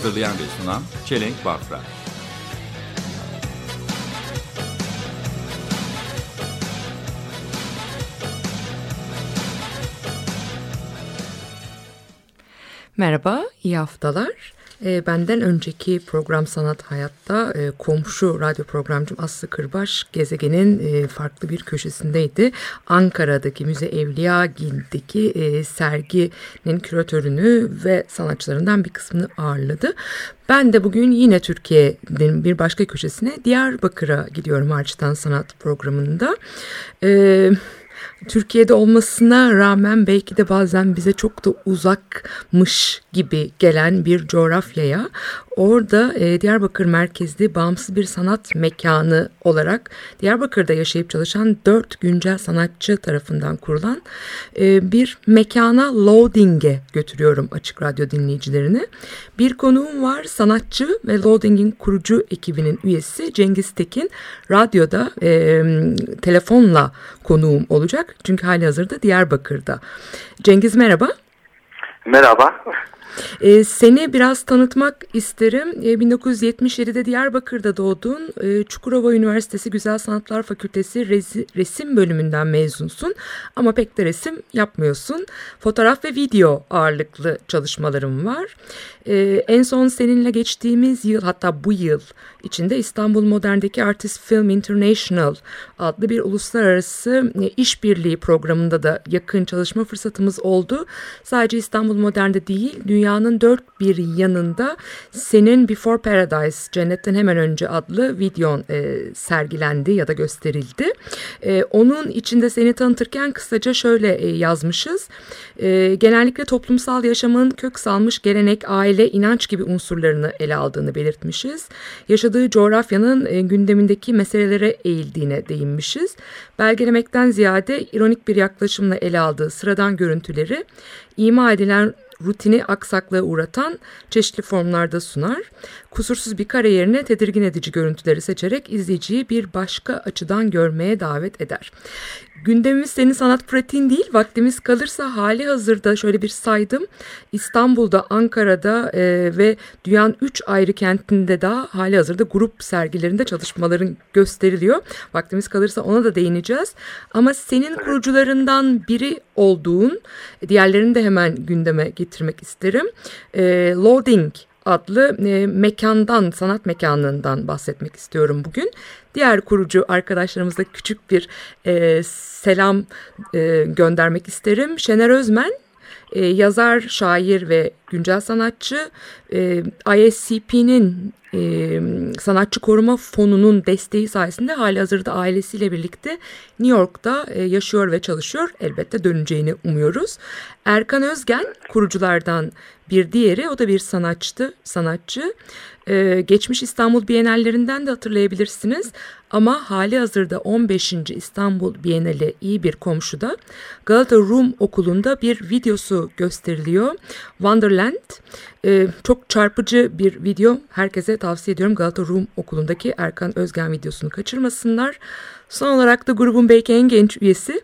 Hazırlayan ve sunan Çelenk Bafra. Merhaba, iyi haftalar. E, benden önceki program Sanat Hayat'ta e, komşu radyo programcım Aslı Kırbaş gezegenin e, farklı bir köşesindeydi. Ankara'daki Müze Evliyagil'deki e, serginin küratörünü ve sanatçılarından bir kısmını ağırladı. Ben de bugün yine Türkiye'nin bir başka köşesine Diyarbakır'a gidiyorum Harçtan Sanat programında. Evet. Türkiye'de olmasına rağmen belki de bazen bize çok da uzakmış gibi gelen bir coğrafyaya orada e, Diyarbakır merkezli bağımsız bir sanat mekanı olarak Diyarbakır'da yaşayıp çalışan dört güncel sanatçı tarafından kurulan e, bir mekana Loading'e götürüyorum Açık Radyo dinleyicilerini. Bir konuğum var sanatçı ve Loading'in kurucu ekibinin üyesi Cengiz Tekin radyoda e, telefonla konuğum olacak. Çünkü hali hazırda Diyarbakır'da. Cengiz merhaba. Merhaba. Ee, seni biraz tanıtmak isterim. Ee, 1977'de Diyarbakır'da doğdun. Ee, Çukurova Üniversitesi Güzel Sanatlar Fakültesi rezi, resim bölümünden mezunsun. Ama pek de resim yapmıyorsun. Fotoğraf ve video ağırlıklı çalışmalarım var. Ee, en son seninle geçtiğimiz yıl hatta bu yıl içinde İstanbul Modern'deki Artist Film International adlı bir uluslararası e, işbirliği programında da yakın çalışma fırsatımız oldu. Sadece İstanbul Modern'de değil dünyanın dört bir yanında senin Before Paradise Cennetten Hemen Önce adlı videon e, sergilendi ya da gösterildi. E, onun içinde seni tanıtırken kısaca şöyle e, yazmışız. E, genellikle toplumsal yaşamın kök salmış gelenek, aile, inanç gibi unsurlarını ele aldığını belirtmişiz. Yaşadığı coğrafyanın e, gündemindeki meselelere eğildiğine değinmişiz. Belgelemekten ziyade ironik bir yaklaşımla ele aldığı sıradan görüntüleri ima edilen rutini aksaklığa uğratan çeşitli formlarda sunar. Kusursuz bir kare yerine tedirgin edici görüntüleri seçerek izleyiciyi bir başka açıdan görmeye davet eder. Gündemimiz senin sanat pratiğin değil. Vaktimiz kalırsa hali hazırda şöyle bir saydım. İstanbul'da, Ankara'da e, ve dünyanın üç ayrı kentinde daha hali hazırda grup sergilerinde çalışmaların gösteriliyor. Vaktimiz kalırsa ona da değineceğiz. Ama senin kurucularından biri olduğun, diğerlerini de hemen gündeme getirmek isterim. E, Loading adlı e, mekandan, sanat mekanından bahsetmek istiyorum bugün. Diğer kurucu arkadaşlarımıza küçük bir e, selam e, göndermek isterim. Şener Özmen, e, yazar, şair ve güncel sanatçı. E, ISCP'nin e, sanatçı koruma fonunun desteği sayesinde hali hazırda ailesiyle birlikte New York'ta e, yaşıyor ve çalışıyor. Elbette döneceğini umuyoruz. Erkan Özgen kuruculardan bir diğeri o da bir sanatçı. sanatçı. Ee, geçmiş İstanbul Bienallerinden de hatırlayabilirsiniz. Ama hali hazırda 15. İstanbul Bienali iyi bir komşuda Galata Rum Okulu'nda bir videosu gösteriliyor. Wonderland ee, çok çarpıcı bir video. Herkese tavsiye ediyorum Galata Rum Okulu'ndaki Erkan Özgen videosunu kaçırmasınlar. Son olarak da grubun belki en genç üyesi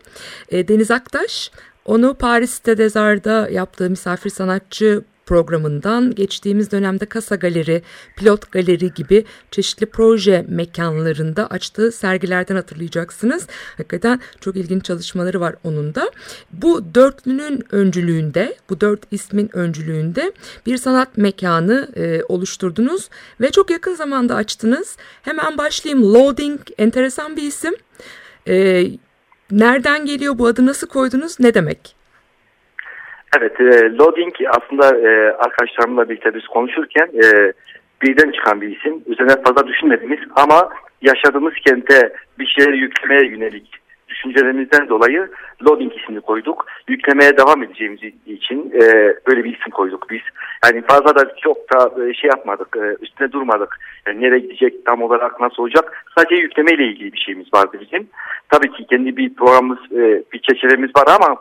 e, Deniz Aktaş. Onu Paris'te Dezar'da yaptığı misafir sanatçı programından geçtiğimiz dönemde Kasa Galeri, Pilot Galeri gibi çeşitli proje mekanlarında açtığı sergilerden hatırlayacaksınız. Hakikaten çok ilginç çalışmaları var onun da. Bu dörtlünün öncülüğünde, bu dört ismin öncülüğünde bir sanat mekanı e, oluşturdunuz ve çok yakın zamanda açtınız. Hemen başlayayım. Loading enteresan bir isim. E, nereden geliyor bu adı nasıl koydunuz ne demek? Evet, e, loading aslında e, arkadaşlarımla birlikte biz konuşurken e, birden çıkan bir isim. Üzerine fazla düşünmediğimiz ama yaşadığımız kente bir şeyler yüklemeye yönelik düşüncelerimizden dolayı loading ismini koyduk. Yüklemeye devam edeceğimiz için e, böyle bir isim koyduk biz. Yani fazla da çok da e, şey yapmadık, e, üstüne durmadık. Yani nereye gidecek, tam olarak nasıl olacak. Sadece yüklemeyle ilgili bir şeyimiz vardı bizim. Tabii ki kendi bir programımız, e, bir çeşitlerimiz var ama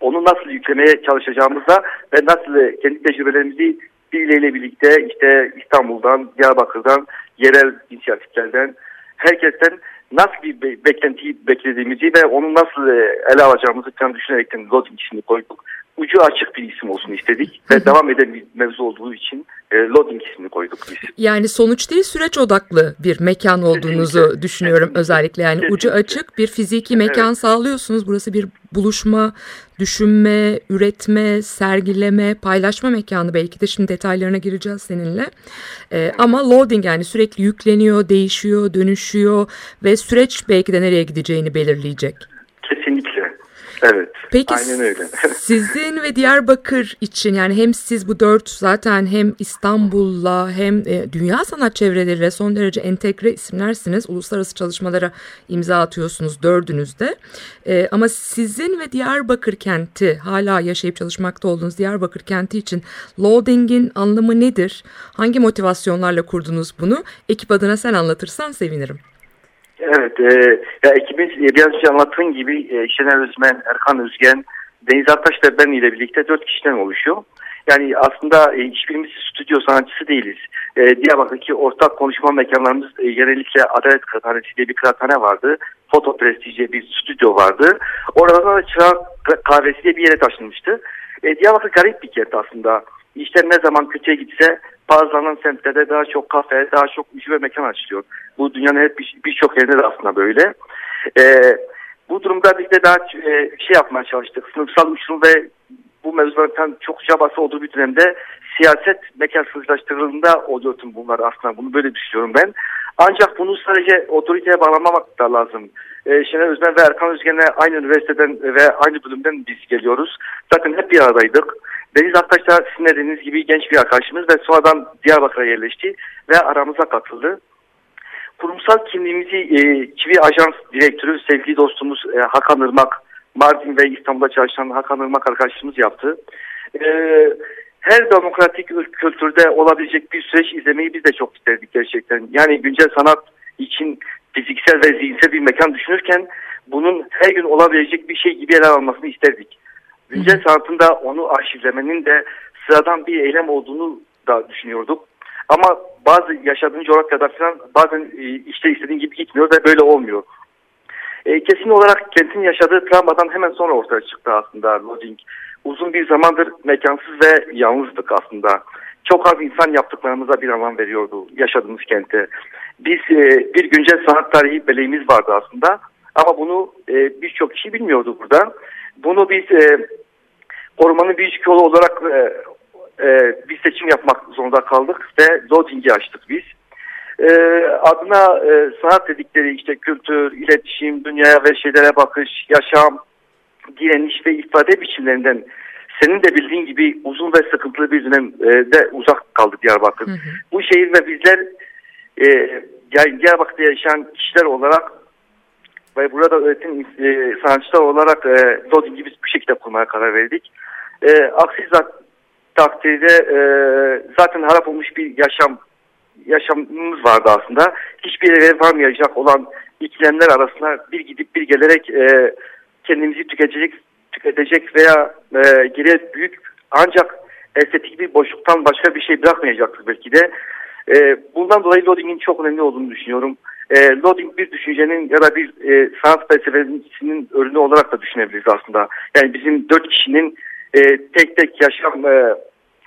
onu nasıl yüklemeye çalışacağımızda ve nasıl kendi tecrübelerimizi birileriyle birlikte işte İstanbul'dan, Diyarbakır'dan, yerel inisiyatiflerden, herkesten nasıl bir be- beklentiyi beklediğimizi ve onu nasıl e, ele alacağımızı falan düşünerekten loading ismini koyduk. Ucu açık bir isim olsun istedik ve devam eden bir mevzu olduğu için e, loading ismini koyduk biz. Yani sonuç değil süreç odaklı bir mekan olduğunuzu Kesinlikle. düşünüyorum Kesinlikle. özellikle. Yani ucu Kesinlikle. açık bir fiziki mekan Evet. sağlıyorsunuz. Burası bir buluşma, düşünme, üretme, sergileme, paylaşma mekanı belki de şimdi detaylarına gireceğiz seninle. Ee, ama loading yani sürekli yükleniyor, değişiyor, dönüşüyor ve süreç belki de nereye gideceğini belirleyecek. Evet. Peki Aynen öyle. sizin ve Diyarbakır için yani hem siz bu dört zaten hem İstanbul'la hem e, dünya sanat çevreleriyle son derece entegre isimlersiniz. Uluslararası çalışmalara imza atıyorsunuz dördünüz de. E, ama sizin ve Diyarbakır kenti hala yaşayıp çalışmakta olduğunuz Diyarbakır kenti için loading'in anlamı nedir? Hangi motivasyonlarla kurdunuz bunu? Ekip adına sen anlatırsan sevinirim. Evet, e, ya ekibimiz e, biraz önce anlattığın gibi e, Şener Özmen, Erkan Özgen, Deniz Aktaş ve ben ile birlikte dört kişiden oluşuyor. Yani aslında e, hiçbirimiz stüdyo sanatçısı değiliz. E, Diyarbakır'daki ortak konuşma mekanlarımız e, genellikle Adalet Kıraathanesi diye bir kıraathane vardı. Foto Prestij diye bir stüdyo vardı. Orada da Çırak Kahvesi diye bir yere taşınmıştı. E, Diyarbakır garip bir kent aslında. İşte ne zaman kötüye gitse bazılarının semtlerde daha çok kafe, daha çok ücret mekan açılıyor. Bu dünyanın hep bir- birçok yerinde de aslında böyle. Ee, bu durumda biz de daha e, şey yapmaya çalıştık. Sınıfsal uçurum ve bu mevzuların çok çabası olduğu bir dönemde siyaset mekansızlaştırıldığında oluyor tüm bunlar aslında. Bunu böyle düşünüyorum ben. Ancak bunu sadece otoriteye bağlamamak da lazım. Ee, Şener Özmen ve Erkan Özgen'le aynı üniversiteden ve aynı bölümden biz geliyoruz. Zaten hep bir aradaydık. Deniz Aktaş da sizin de dediğiniz gibi genç bir arkadaşımız ve sonradan Diyarbakır'a yerleşti ve aramıza katıldı. Kurumsal kimliğimizi e, Çivi Ajans Direktörü sevgili dostumuz e, Hakan Irmak, Mardin ve İstanbul'da çalışan Hakan Irmak arkadaşımız yaptı. E, her demokratik kültürde olabilecek bir süreç izlemeyi biz de çok isterdik gerçekten. Yani güncel sanat için fiziksel ve zihinsel bir mekan düşünürken bunun her gün olabilecek bir şey gibi ele almasını isterdik. Güncel sanatında onu arşivlemenin de sıradan bir eylem olduğunu da düşünüyorduk. Ama bazı yaşadığın coğrafyada falan bazen e, işte istediğin gibi gitmiyor ve böyle olmuyor. E, kesin olarak kentin yaşadığı travmadan hemen sonra ortaya çıktı aslında loading. Uzun bir zamandır mekansız ve yalnızdık aslında. Çok az insan yaptıklarımıza bir anlam veriyordu yaşadığımız kente. Biz e, bir güncel sanat tarihi beleğimiz vardı aslında. Ama bunu e, birçok kişi bilmiyordu burada. Bunu biz e, korumanın bir yolu olarak e, e, bir seçim yapmak zorunda kaldık ve loading'i açtık biz. E, adına e, sanat dedikleri işte kültür, iletişim, dünyaya ve şeylere bakış, yaşam, direniş ve ifade biçimlerinden senin de bildiğin gibi uzun ve sıkıntılı bir dönemde uzak kaldı Diyarbakır. Hı hı. Bu şehir ve bizler e, yani Diyarbakır'da yaşayan kişiler olarak ve burada öğretim e, sanatçılar olarak e, loading'i biz bu şekilde kurmaya karar verdik. E, aksi takdirde e, zaten harap olmuş bir yaşam yaşamımız vardı aslında. Hiçbir yere varmayacak olan ikilemler arasında bir gidip bir gelerek e, kendimizi tüketecek tüketecek veya e, geriye büyük ancak estetik bir boşluktan başka bir şey bırakmayacaktık belki de. E, bundan dolayı loading'in çok önemli olduğunu düşünüyorum. E, loading bir düşüncenin ya da bir e, sanat felsefesinin ürünü olarak da düşünebiliriz aslında. Yani bizim dört kişinin e, tek tek yaşam e,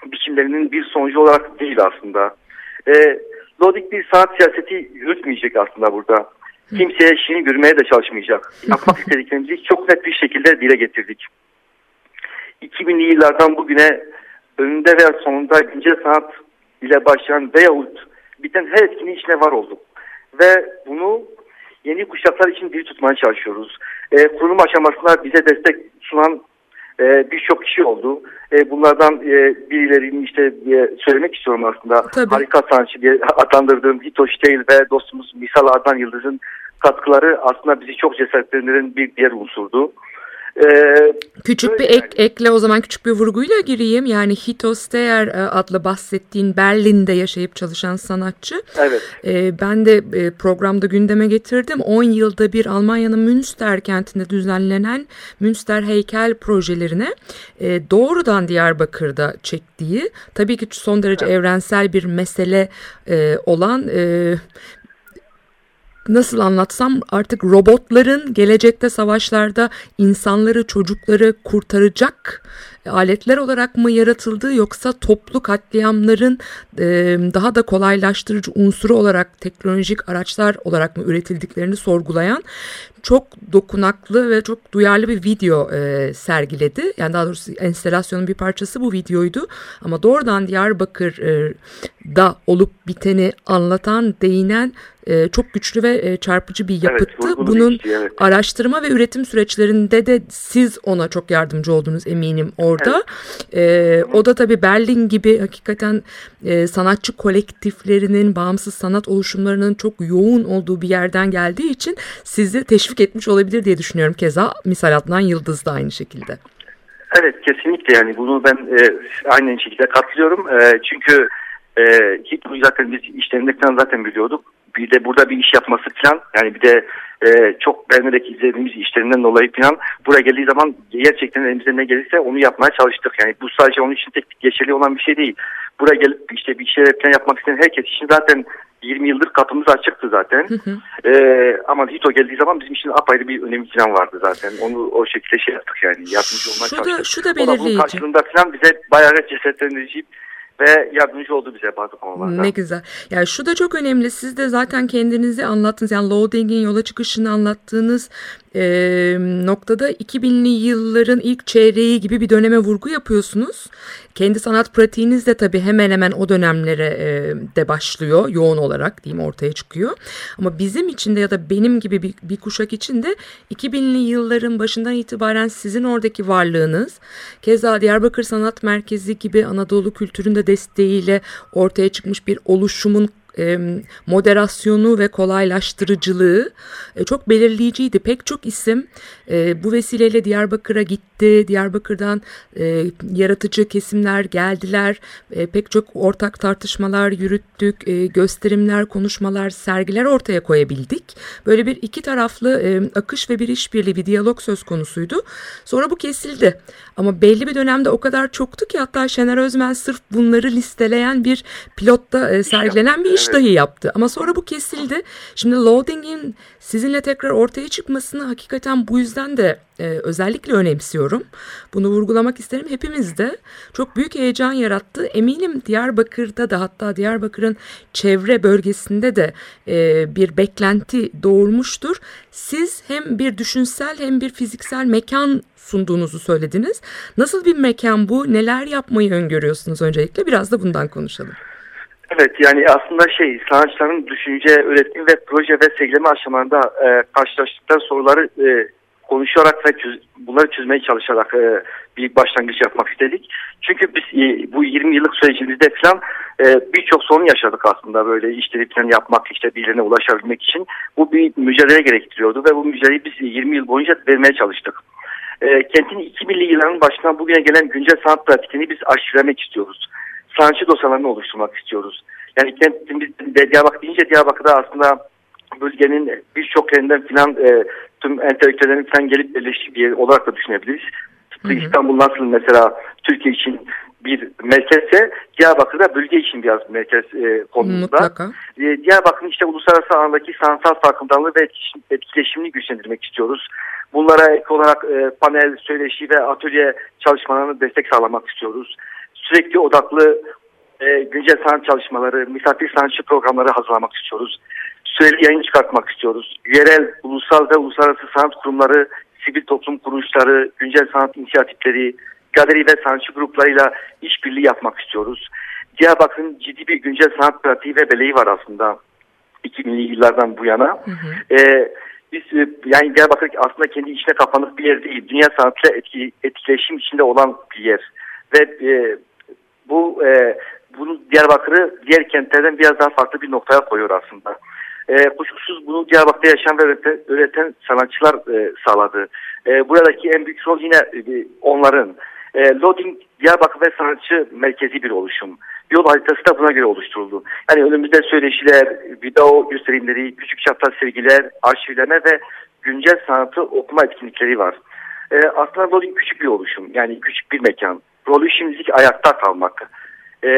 biçimlerinin bir sonucu olarak değil aslında. E, loading bir sanat siyaseti yürütmeyecek aslında burada. Kimseye şirin görmeye de çalışmayacak. Yapmak istediklerimizi çok net bir şekilde dile getirdik. 2000'li yıllardan bugüne önünde veya sonunda güncel sanat ile başlayan veyahut biten her etkinin içine var olduk. Ve bunu yeni kuşaklar için diri tutmaya çalışıyoruz. E, kurulum aşamasında bize destek sunan e, birçok kişi oldu. E, bunlardan e, birilerini işte e, söylemek istiyorum aslında. Tabii. Harika sanatçı diye adlandırdığım Hitoshi Değil ve dostumuz Misal Adnan Yıldız'ın katkıları aslında bizi çok cesaretlendiren bir diğer unsurdu. Ee, Küçük bir ek, yani. ekle o zaman küçük bir vurguyla gireyim. Yani Hito Steyer e, adlı bahsettiğin Berlin'de yaşayıp çalışan sanatçı. evet. E, ben de e, programda gündeme getirdim. 10 yılda bir Almanya'nın Münster kentinde düzenlenen Münster heykel projelerine e, doğrudan Diyarbakır'da çektiği tabii ki son derece evrensel bir mesele e, olan e, nasıl anlatsam artık robotların gelecekte savaşlarda insanları çocukları kurtaracak aletler olarak mı yaratıldığı yoksa toplu katliamların e, daha da kolaylaştırıcı unsuru olarak teknolojik araçlar olarak mı üretildiklerini sorgulayan çok dokunaklı ve çok duyarlı bir video e, sergiledi. Yani daha doğrusu enstalasyonun bir parçası bu videoydu. Ama doğrudan Diyarbakır'da olup biteni anlatan, değinen e, çok güçlü ve e, çarpıcı bir yapıttı. vurgulu Bunun şey, evet. araştırma ve üretim süreçlerinde de siz ona çok yardımcı oldunuz eminim orada. E, o da tabii Berlin gibi hakikaten e, sanatçı kolektiflerinin, bağımsız sanat oluşumlarının çok yoğun olduğu bir yerden geldiği için sizi teşvik etmiş olabilir diye düşünüyorum. Keza misal Adnan Yıldız da aynı şekilde. Evet kesinlikle yani bunu ben e, aynı şekilde katılıyorum. E, çünkü e, hiç zaten biz işlerinde falan zaten biliyorduk. Bir de burada bir iş yapması falan yani bir de e, çok beğenerek izlediğimiz işlerinden dolayı falan buraya geldiği zaman gerçekten elimizde ne gelirse onu yapmaya çalıştık. Yani bu sadece onun için tek geçerli olan bir şey değil. Buraya gelip işte bir şeyler falan yapmak isteyen herkes için zaten 20 yıldır kapımız açıktı zaten. Ee, ama Hito geldiği zaman bizim için apayrı bir önemi falan vardı zaten. Onu o şekilde şey yaptık yani yardımcı olmaya Şu da- çalıştık. şu da O bunun belirleyici. karşılığında falan bize bayağı cesaretlendirici ve yardımcı oldu bize bazı konularda. Ne güzel. Yani şu da çok önemli. Siz de zaten kendinizi anlattınız. Yani loading'in yola çıkışını anlattığınız e, noktada 2000'li yılların ilk çeyreği gibi bir döneme vurgu yapıyorsunuz. Kendi sanat pratiğiniz de tabii hemen hemen o dönemlere e, de başlıyor. Yoğun olarak diyeyim ortaya çıkıyor. Ama bizim için de ya da benim gibi bir, bir kuşak için de 2000'li yılların başından itibaren sizin oradaki varlığınız, keza Diyarbakır Sanat Merkezi gibi Anadolu kültürün de desteğiyle ortaya çıkmış bir oluşumun e, moderasyonu ve kolaylaştırıcılığı e, çok belirleyiciydi. Pek çok isim e, bu vesileyle Diyarbakır'a gitti. Diyarbakır'dan e, yaratıcı kesimler geldiler. E, pek çok ortak tartışmalar yürüttük. E, gösterimler, konuşmalar, sergiler ortaya koyabildik. Böyle bir iki taraflı e, akış ve bir işbirliği, bir diyalog söz konusuydu. Sonra bu kesildi. Ama belli bir dönemde o kadar çoktu ki hatta Şener Özmen sırf bunları listeleyen bir pilotta e, sergilenen bir iş dahi yaptı. Ama sonra bu kesildi. Şimdi loading'in sizinle tekrar ortaya çıkmasını hakikaten bu yüzden de e, özellikle önemsiyorum. Bunu vurgulamak isterim. Hepimiz de çok büyük heyecan yarattı. Eminim Diyarbakır'da da hatta Diyarbakır'ın çevre bölgesinde de e, bir beklenti doğurmuştur. Siz hem bir düşünsel hem bir fiziksel mekan sunduğunuzu söylediniz. Nasıl bir mekan bu? Neler yapmayı öngörüyorsunuz öncelikle? Biraz da bundan konuşalım. Evet yani aslında şey sanatçıların düşünce, üretim ve proje ve sergileme aşamalarında e, karşılaştıkları soruları e, konuşarak ve çöz, bunları çözmeye çalışarak e, bir başlangıç yapmak istedik. Çünkü biz e, bu 20 yıllık sürecimizde falan e, birçok sorun yaşadık aslında böyle işleri falan yapmak işte birilerine ulaşabilmek için. Bu bir mücadele gerektiriyordu ve bu mücadeleyi biz 20 yıl boyunca vermeye çalıştık. E, kentin 2000'li yılların başından bugüne gelen güncel sanat pratikini biz arşivlemek istiyoruz. Sanatçı dosyalarını oluşturmak istiyoruz. Yani kentimiz Diyarbakır deyince Diyarbakır'da aslında bölgenin birçok yerinden filan e, tüm entelektüellerin gelip birleştiği bir yer olarak da düşünebiliriz. Tıpkı İstanbul nasıl mesela Türkiye için bir merkezse Diyarbakır'da bölge için biraz merkez e, konumunda. E, Diyarbakır'ın işte uluslararası alandaki sanatsal farkındalığı ve etkileşim- etkileşimini güçlendirmek istiyoruz. Bunlara ek olarak e, panel, söyleşi ve atölye çalışmalarına destek sağlamak istiyoruz. Sürekli odaklı e, güncel sanat çalışmaları, misafir sanatçı programları hazırlamak istiyoruz. Süreli yayın çıkartmak istiyoruz. Yerel, ulusal ve uluslararası sanat kurumları, sivil toplum kuruluşları, güncel sanat inisiyatifleri, galeri ve sanatçı gruplarıyla işbirliği yapmak istiyoruz. Diyarbakır'ın ciddi bir güncel sanat pratiği ve beleği var aslında 2000'li yıllardan bu yana. Ee, biz e, yani Diyarbakır aslında kendi içine kapanık bir yer değil. Dünya sanatıyla etki, etkileşim içinde olan bir yer. Ve e, bu e, bunu Diyarbakır'ı diğer kentlerden biraz daha farklı bir noktaya koyuyor aslında. E, kuşkusuz bunu Diyarbakır'da yaşayan ve üreten, üreten sanatçılar e, sağladı. E, buradaki en büyük rol yine e, onların. E, Loading Diyarbakır ve sanatçı merkezi bir oluşum. Yol haritası da buna göre oluşturuldu. Yani önümüzde söyleşiler, video gösterimleri, küçük çapta sergiler, arşivleme ve güncel sanatı okuma etkinlikleri var. E, aslında Loading küçük bir oluşum. Yani küçük bir mekan. Rolü şimdilik ayakta kalmak. E,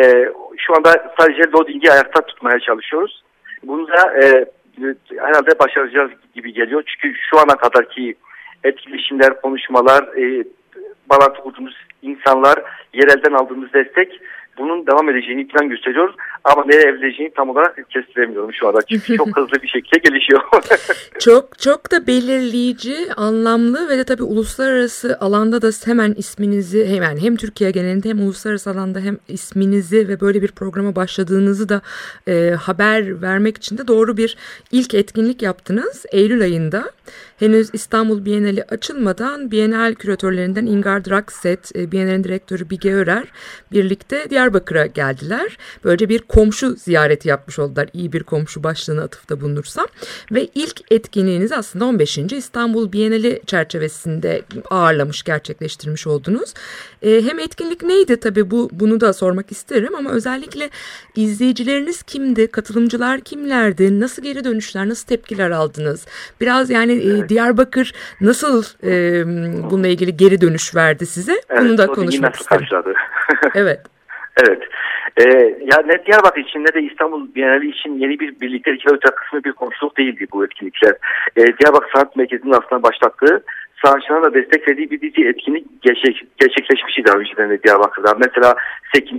şu anda sadece Loading'i ayakta tutmaya çalışıyoruz. Bunu da e, herhalde başaracağız gibi geliyor. Çünkü şu ana kadarki etkileşimler, konuşmalar, e, bağlantı kurduğumuz insanlar, yerelden aldığımız destek bunun devam edeceğini plan gösteriyor. Ama nereye evrileceğini tam olarak kestiremiyorum şu anda. Çünkü çok hızlı bir şekilde gelişiyor. çok çok da belirleyici, anlamlı ve de tabii uluslararası alanda da hemen isminizi hemen hem Türkiye genelinde hem uluslararası alanda hem isminizi ve böyle bir programa başladığınızı da e, haber vermek için de doğru bir ilk etkinlik yaptınız. Eylül ayında henüz İstanbul Bienali açılmadan Bienal küratörlerinden Ingar Drakset, e, Bienal'in direktörü Bige Örer birlikte Diyarbakır'a geldiler. Böylece bir komşu ziyareti yapmış oldular. İyi bir komşu başlığına atıfta bulunursam. Ve ilk etkinliğinizi aslında 15. İstanbul Bienali çerçevesinde ağırlamış, gerçekleştirmiş oldunuz. E, hem etkinlik neydi tabii bu bunu da sormak isterim ama özellikle izleyicileriniz kimdi, katılımcılar kimlerdi, nasıl geri dönüşler, nasıl tepkiler aldınız? Biraz yani e, Diyarbakır nasıl e, bununla ilgili geri dönüş verdi size? Evet, bunu da konuşmak isterim. karşıladı? Evet. Evet. Ee, ya ne Diyarbakır için ne de İstanbul Bienali için yeni bir birliktelik ve kısmı bir komşuluk değildi bu etkinlikler. Ee, Diyarbakır Sanat Merkezi'nin aslında başlattığı sanatçılara da destek verdiği bir dizi etkinlik gerçek, gerçekleşmişti daha önceden de Diyarbakır'da. Mesela 8.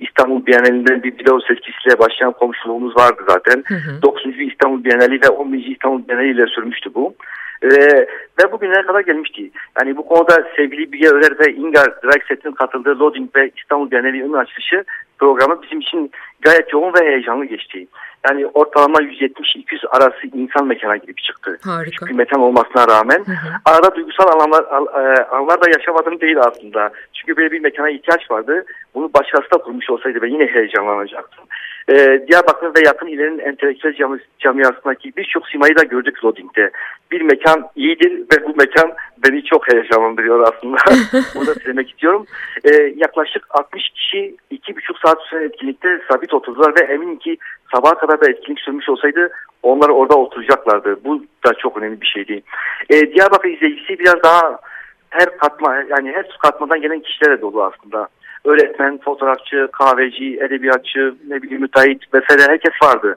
İstanbul Bienalinden bir video seçkisiyle başlayan komşuluğumuz vardı zaten. Hı hı. 9. İstanbul Bienali ve 10. İstanbul Bienali ile sürmüştü bu. Ee, ve bugünlere kadar gelmişti. Yani bu konuda sevgili Bilge Örer ve Ingar Drakset'in katıldığı Loading ve İstanbul Bienali'nin açılışı programı bizim için gayet yoğun ve heyecanlı geçti. Yani ortalama 170-200 arası insan mekana girip çıktı. Harika. Mekan olmasına rağmen. Hı hı. Arada duygusal anlamlar, e, anlar da yaşamadım değil aslında. Çünkü böyle bir mekana ihtiyaç vardı. Bunu başkası da kurmuş olsaydı ben yine heyecanlanacaktım. Ee, Diyarbakır ve yakın ilerin entelektüel cami, camiasındaki birçok simayı da gördük Loading'de. Bir mekan iyidir ve bu mekan beni çok heyecanlandırıyor aslında. Bunu da söylemek istiyorum. Ee, yaklaşık 60 kişi 2,5 saat süren etkinlikte sabit oturdular ve eminim ki sabaha kadar da etkinlik sürmüş olsaydı onlar orada oturacaklardı. Bu da çok önemli bir şeydi. Ee, Diyarbakır izleyicisi biraz daha her katma yani her katmadan gelen kişilere dolu aslında. Öğretmen, fotoğrafçı, kahveci, edebiyatçı, ne bileyim müteahhit vesaire herkes vardı.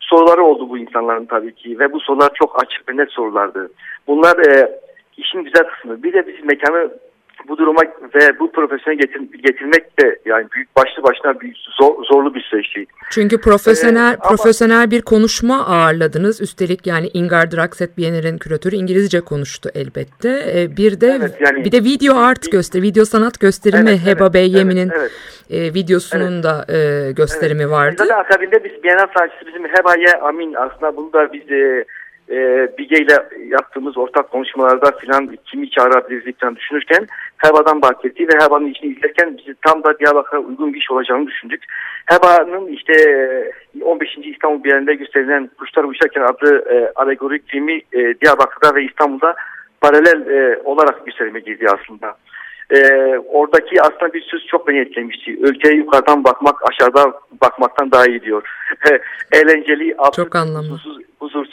Soruları oldu bu insanların tabii ki ve bu sorular çok açık ve net sorulardı. Bunlar e, işin güzel kısmı. Bir de biz mekanı bu duruma ve bu profesyonel getir, getirmek de yani büyük başlı başına büyük zor, zorlu bir süreçti. Çünkü profesyonel Ee, ama- profesyonel bir konuşma ağırladınız. Üstelik yani Ingar Drakset Biennial'in küratörü İngilizce konuştu elbette. Ee, bir de Evet, yani- bir de video art gösteri, video sanat gösterimi Evet, Heba evet, Bey evet, Yemin'in evet. e, videosunun da e, gösterimi vardı. Zaten akabinde biz Bienal sanatçısı bizim Hebaye Amin aslında bunu da biz e, e, Bige ile yaptığımız ortak konuşmalarda filan kimi çağırabiliriz falan düşünürken Heba'dan bahsetti ve Heba'nın işini izlerken biz tam da Diyarbakır'a uygun bir iş olacağını düşündük. Heba'nın işte e, 15. İstanbul Bienalinde gösterilen Kuşlar Uçarken adlı e, alegorik filmi e, Diyarbakır'da ve İstanbul'da paralel e, olarak gösterime girdi aslında. Ee, oradaki aslında bir söz çok beni etkilemişti. Ülkeye yukarıdan bakmak aşağıdan bakmaktan daha iyi diyor. Eğlenceli, Çok anlamlı. huzursuz,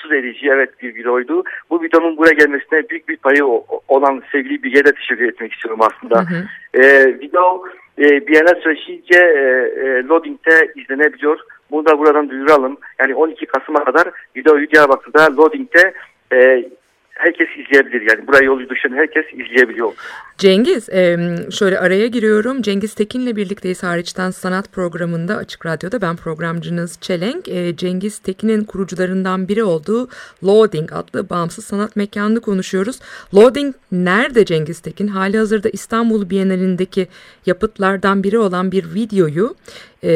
huzursuz edici evet bir videoydu. Bu videonun buraya gelmesine büyük bir payı olan sevgili Bilge'ye de teşekkür etmek istiyorum aslında. Hı hı. Ee, video e, Bienal süreçince e, e, Loading'de izlenebiliyor. Bunu da buradan duyuralım. Yani 12 Kasım'a kadar videoyu Diyarbakır'da Loading'de e, herkes izleyebilir. Yani buraya yolu düşen herkes izleyebiliyor. Cengiz, e, şöyle araya giriyorum. Cengiz Tekin'le birlikteyiz hariçten sanat programında Açık Radyo'da. Ben programcınız Çelenk. E, Cengiz Tekin'in kurucularından biri olduğu Loading adlı bağımsız sanat mekanını konuşuyoruz. Loading nerede Cengiz Tekin? Hali hazırda İstanbul Bienalindeki yapıtlardan biri olan bir videoyu e,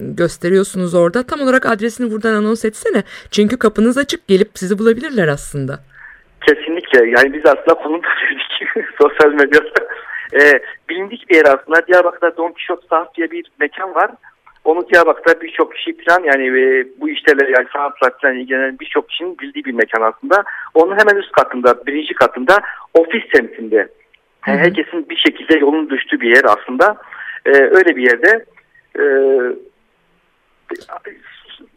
gösteriyorsunuz orada. Tam olarak adresini buradan anons etsene. Çünkü kapınız açık gelip sizi bulabilirler aslında. Kesinlikle. Yani biz aslında konum verdik sosyal medyada. Ee, bilindik bir yer aslında. Diyarbakır'da Don Quixote Sahaf diye bir mekan var. Onu Diyarbakır'da birçok kişi falan yani e, bu işlerle yani sanatla falan ilgilenen birçok kişinin bildiği bir mekan aslında. Onun hemen üst katında, birinci katında ofis semtinde. Yani herkesin bir şekilde yolun düştüğü bir yer aslında. E, öyle bir yerde e,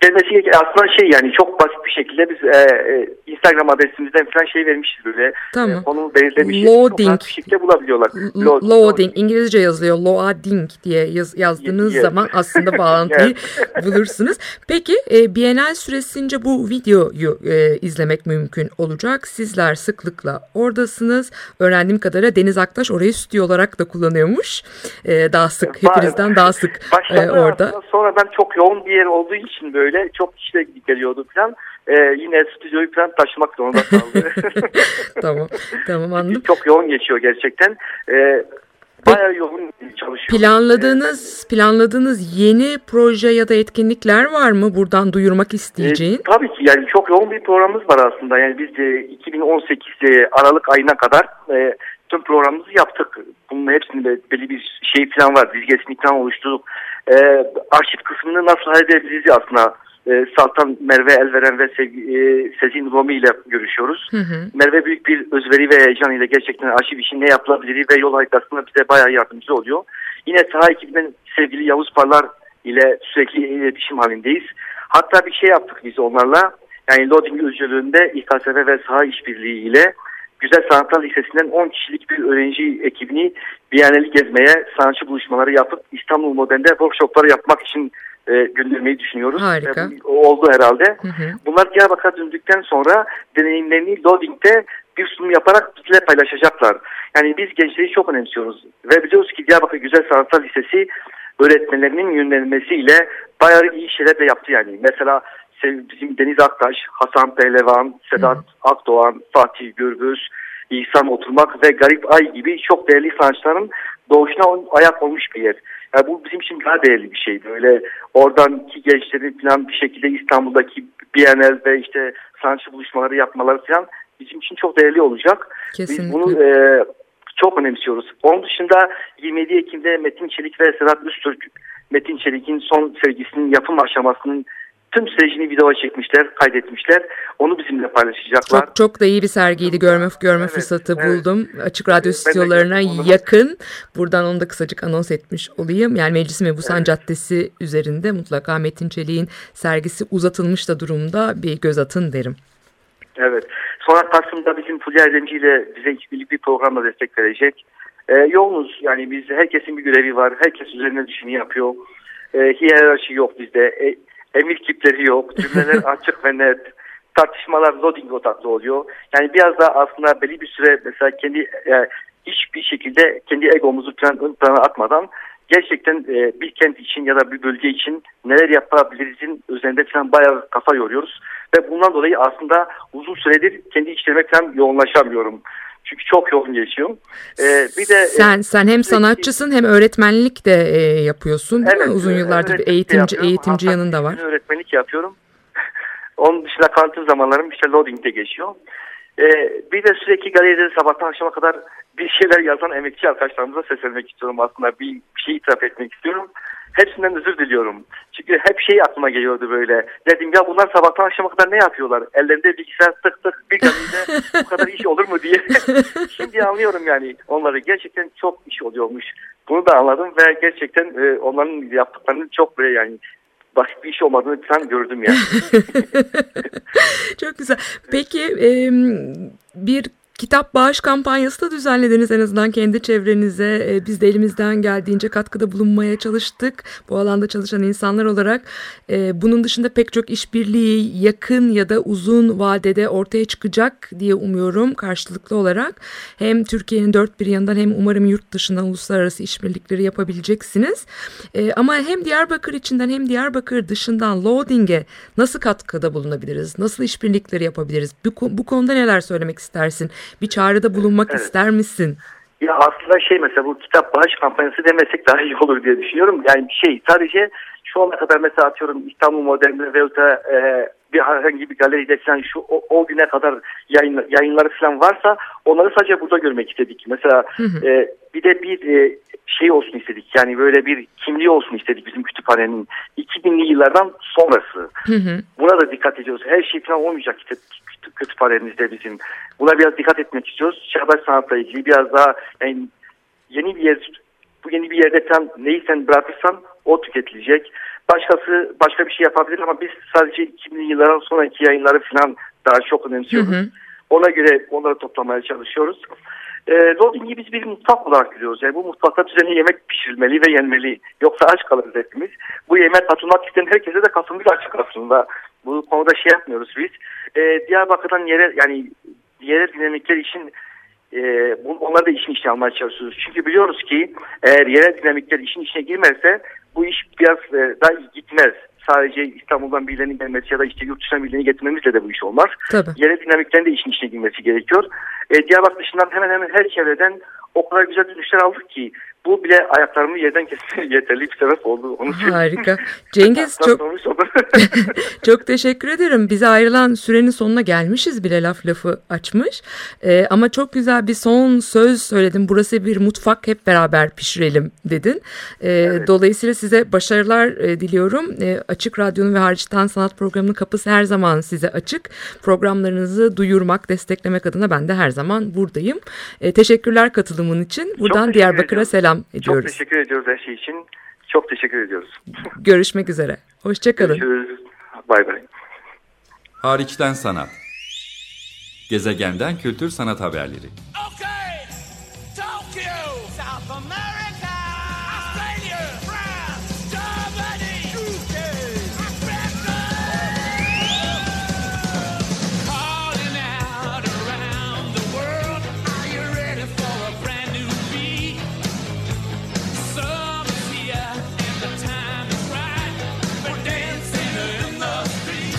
demesi aslında şey yani çok basit bir şekilde biz e, e, Instagram adresimizden falan şey vermişiz böyle. Tamam. E, konu belirlemişiz. Loading. Çok bir şekilde bulabiliyorlar. Lo- Load- Loading İngilizce yazılıyor. Loading diye yaz- yazdığınız Yes. zaman aslında bağlantıyı bulursunuz. Peki e, Bienal süresince bu videoyu e, izlemek mümkün olacak. Sizler sıklıkla oradasınız. Öğrendiğim kadarıyla Deniz Aktaş orayı stüdyo olarak da kullanıyormuş. E, daha sık, hepinizden daha sık e, orada. sonradan çok yoğun bir yer olduğu için böyle çok kişi de geliyordu falan. Ee, yine stüdyoyu falan taşımak zorunda kaldı. tamam, tamam anladım. çok yoğun geçiyor gerçekten. Ee, bayağı yoğun çalışıyor. Planladığınız planladığınız yeni proje ya da etkinlikler var mı buradan duyurmak isteyeceğin? E, tabii ki yani çok yoğun bir programımız var aslında. Yani biz de 2018 e, Aralık ayına kadar e, tüm programımızı yaptık. Bunun hepsinde belli bir şey plan var. Dizgesini falan oluşturduk. E, arşiv kısmını nasıl halledebiliriz aslında. E, Saltan Merve Elveren ve sevgi, e, Sezin Romi ile görüşüyoruz. Hı hı. Merve büyük bir özveri ve heyecan ile gerçekten arşiv için ne yapılabilir ve yol haritasında bize bayağı yardımcı oluyor. Yine saha ekibinden sevgili Yavuz Parlar ile sürekli iletişim halindeyiz. Hatta bir şey yaptık biz onlarla. Yani Loading öncülüğünde İKSV ve saha işbirliği ile Güzel Sanatlar Lisesi'nden 10 kişilik bir öğrenci ekibini Biyaneli gezmeye, sanatçı buluşmaları yapıp İstanbul Modern'de workshopları yapmak için e, göndermeyi düşünüyoruz. Harika. Bu oldu herhalde. Hı hı. Bunlar Diyarbakır'a döndükten sonra deneyimlerini Loading'de bir sunum yaparak bizle paylaşacaklar. Yani biz gençleri çok önemsiyoruz. Ve biliyoruz ki Diyarbakır Güzel Sanatlar Lisesi öğretmenlerinin yönlenmesiyle bayağı iyi şeyler de yaptı yani. Mesela sev- bizim Deniz Aktaş, Hasan Pehlevan, Sedat Akdoğan, Fatih Gürbüz, İhsan Oturmak ve Garip Ay gibi çok değerli sanatçıların doğuşuna ayak olmuş bir yer. Yani bu bizim için daha değerli bir şeydi. Öyle oradanki gençlerin falan bir şekilde İstanbul'daki Bienal ve işte sanatçı buluşmaları yapmaları falan bizim için çok değerli olacak. Biz Kesinlikle. bunu e, çok önemsiyoruz. Onun dışında 27 Ekim'de Metin Çelik ve Sedat Üstürk Metin Çelik'in son sergisinin yapım aşamasının tüm sürecini videoya çekmişler, kaydetmişler. Onu bizimle paylaşacaklar. Çok çok da iyi bir sergiydi görme görme Evet, fırsatı evet. buldum. Açık radyo stüdyolarına yakın. Buradan onu da kısacık anons etmiş olayım. Yani Meclis Mebusan Caddesi üzerinde mutlaka Metin Çelik'in sergisi uzatılmış da durumda bir göz atın derim. Evet. Sonra Kasım'da bizim Fulya Erdemci ile bize işbirlik bir programla destek verecek. Ee, yoğunuz. Yani biz herkesin bir görevi var. Herkes üzerine düşeni yapıyor. Ee, hiyerarşi yok bizde. E, emir kipleri yok. Cümleler açık ve net. Tartışmalar loading odaklı oluyor. Yani biraz da aslında belli bir süre mesela kendi e, hiçbir şekilde kendi egomuzu plan, plana atmadan gerçekten e, bir kent için ya da bir bölge için neler yapabilirizin üzerinde falan bayağı kafa yoruyoruz. Ve bundan dolayı aslında uzun süredir kendi işlerime falan yoğunlaşamıyorum. Çünkü çok yoğun geçiyor. E, bir de e, sen sen hem sanatçısın hem öğretmenlik de e, yapıyorsun değil Evet, mi? Uzun e, yıllardır bir eğitimci yapıyorum. eğitimci Hatta yanında var. disiplinli Öğretmenlik yapıyorum. Onun dışında kantin zamanlarım işte loading'de geçiyor. Ee, bir de sürekli galeride sabahtan akşama kadar bir şeyler yazan emekçi arkadaşlarımıza seslenmek istiyorum aslında. Bir, bir şey itiraf etmek istiyorum. Hepsinden özür diliyorum. Çünkü hep şey aklıma geliyordu böyle. Dedim ya bunlar sabahtan akşama kadar ne yapıyorlar? Ellerinde bilgisayar tık tık bir galeride bu kadar iş olur mu diye. Şimdi anlıyorum yani onları. Gerçekten çok iş oluyormuş. Bunu da anladım ve gerçekten e, onların yaptıklarını çok böyle yani basit bir iş olmadığını falan gördüm yani. Çok güzel. Peki e, bir kitap bağış kampanyası da düzenlediniz en azından kendi çevrenize. E, biz de elimizden geldiğince katkıda bulunmaya çalıştık. Bu alanda çalışan insanlar olarak. E, bunun dışında pek çok işbirliği yakın ya da uzun vadede ortaya çıkacak diye umuyorum karşılıklı olarak. Hem Türkiye'nin dört bir yanından hem umarım yurt dışından uluslararası işbirlikleri yapabileceksiniz. E, ama hem Diyarbakır içinden hem Diyarbakır dışından loading'e nasıl katkıda bulunabiliriz? Nasıl işbirlikleri yapabiliriz? Bu, bu konuda neler söylemek istersin? Bir çağrıda bulunmak Evet. ister misin? Ya aslında şey mesela bu kitap bağış kampanyası demesek daha iyi olur diye düşünüyorum. Yani şey sadece şu ana kadar mesela atıyorum İstanbul Modern'de veyahut da e, bir herhangi bir galeride falan şu o, o güne kadar yayın, yayınları falan varsa onları sadece burada görmek istedik. Mesela e, bir de bir e, şey olsun istedik. Yani böyle bir kimliği olsun istedik bizim kütüphanenin 2000'li yıllardan sonrası. Hı hı. Buna da dikkat ediyoruz. Her şey falan olmayacak kütü- kütüphanemizde bizim. Buna biraz dikkat etmek istiyoruz. Çağdaş sanatla ilgili biraz daha yani yeni bir yer bu yeni bir yerde sen neyi sen bırakırsan o tüketilecek. Başkası başka bir şey yapabilir ama biz sadece 2000'li yıllardan sonraki yayınları falan daha çok önemsiyoruz. Hı hı. Ona göre onları toplamaya çalışıyoruz. E, Loading'i biz bir mutfak olarak görüyoruz. Yani bu mutfakta düzenli yemek pişirilmeli ve yenmeli. Yoksa aç kalırız hepimiz. Bu yemeğe katılmak isteyen herkese de katılımcı açık aslında. Bu konuda şey yapmıyoruz biz. E, Diyarbakır'dan yere yani diğer dinamikler için e, onları da işin içine almaya çalışıyoruz. Çünkü biliyoruz ki eğer yerel dinamikler işin içine girmezse bu iş biraz e, daha gitmez. Sadece İstanbul'dan birilerinin gelmesi ya da işte yurt dışından birilerini getirmemizle de bu iş olmaz. Tabii. Yerel dinamiklerin de işin içine girmesi gerekiyor. E, Diyarbakır dışından hemen hemen her çevreden o kadar güzel dönüşler aldık ki bu bile ayaklarımı yerden kesmeye yeterli bir sebep oldu. Onu Harika. Cengiz çok çok teşekkür ederim. Bize ayrılan sürenin sonuna gelmişiz bile laf lafı açmış. Ee, ama çok güzel bir son söz söyledin. Burası bir mutfak hep beraber pişirelim dedin. Ee, Dolayısıyla size başarılar e, diliyorum. Ee, açık Radyo'nun ve Hariçten Sanat programının kapısı her zaman size açık. Programlarınızı duyurmak, desteklemek adına ben de her zaman buradayım. Ee, teşekkürler katılımın için. Buradan Diyarbakır'a selam Çok ediyoruz. teşekkür ediyoruz her şey için. Çok teşekkür ediyoruz. Görüşmek üzere. Hoşçakalın. Görüşürüz. Bay bay. Hariçten sanat. Gezegenden kültür sanat haberleri.